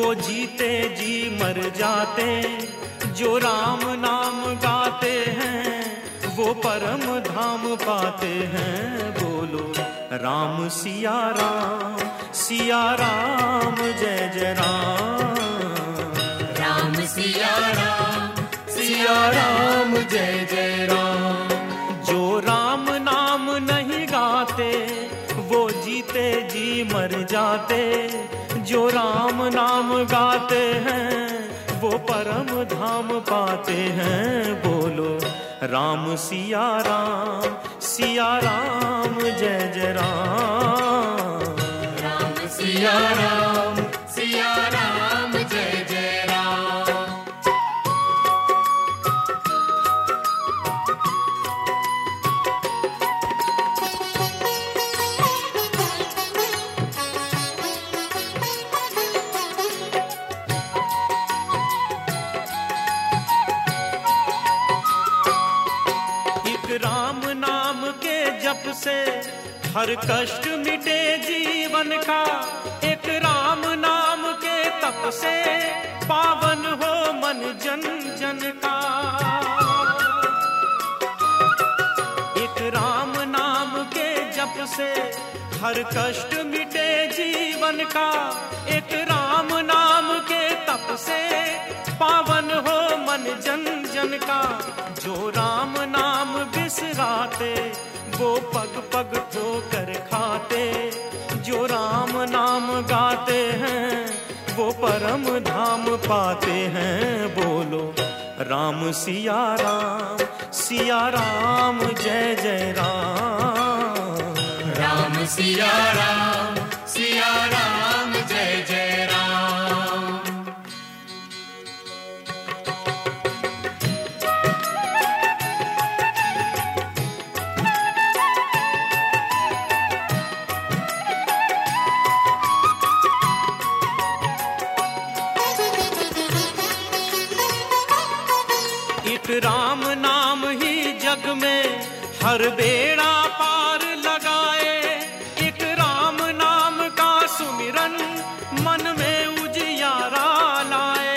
वो जीते जी मर जाते जो राम नाम गाते हैं वो परम धाम पाते हैं। बोलो राम सिया राम सिया राम जय जय राम। राम सिया राम सिया राम जय जय राम। जो राम नाम नहीं गाते वो जीते जी मर जाते जो राम नाम गाते हैं, वो परम धाम पाते हैं। बोलो, राम सिया राम सिया राम, जय जय राम। राम सिया राम। से हर कष्ट मिटे जीवन का। एक राम नाम के तप से पावन हो मन जन जन का। एक राम नाम के जप से हर कष्ट मिटे जीवन का। एक राम नाम के तप से पावन हो मन जन जन का। जो राम नाम बिसराते वो पग पग कर खाते, जो राम नाम गाते हैं, वो परम धाम पाते हैं। बोलो, राम सिया राम सिया राम, जय जय राम। राम सिया राम सिया राम। राम नाम ही जग में हर बेड़ा पार लगाए। एक राम नाम का सुमिरन मन में उजियारा लाए।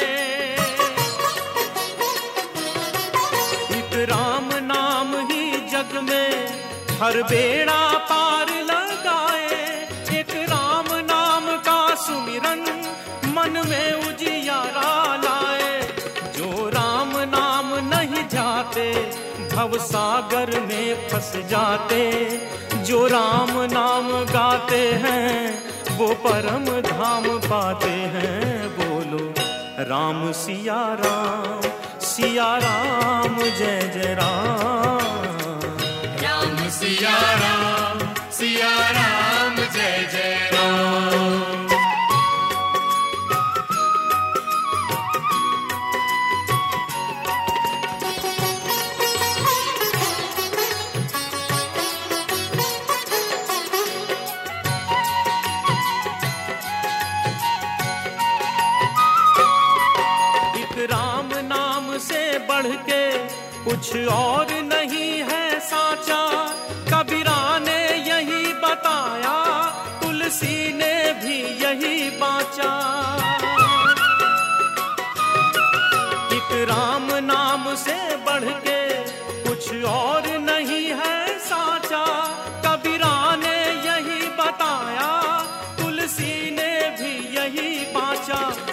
एक राम नाम ही जग में हर बेड़ा पार जाते, भव सागर में फंस जाते। जो राम नाम गाते हैं, वो परम धाम पाते हैं। बोलो, राम सिया राम सिया राम, जय जय राम। राम सिया राम सिया राम। से बढ़ के कुछ और नहीं है साचा। कबीरा ने यही बताया, तुलसी ने भी यही बाचा। एक राम नाम से बढ़ के कुछ और नहीं है साचा। कबीरा ने यही बताया, तुलसी ने भी यही बाचा।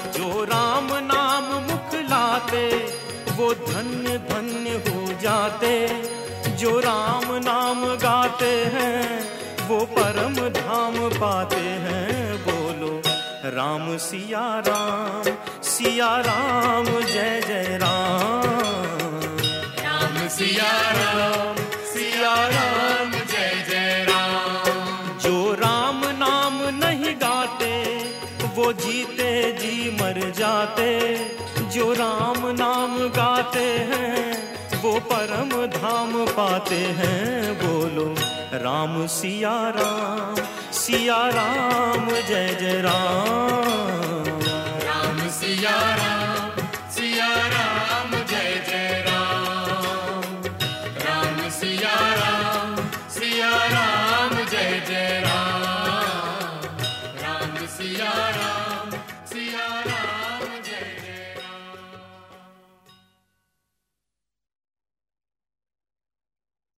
वो धन्य धन्य हो जाते, जो राम नाम गाते हैं, वो परम धाम पाते हैं। बोलो, राम सिया राम सिया राम, जय जय राम। राम सिया राम सिया राम। गाते हैं, वो परम धाम पाते हैं, बोलो, राम सिया राम सिया राम, जय जय राम। राम सिया राम।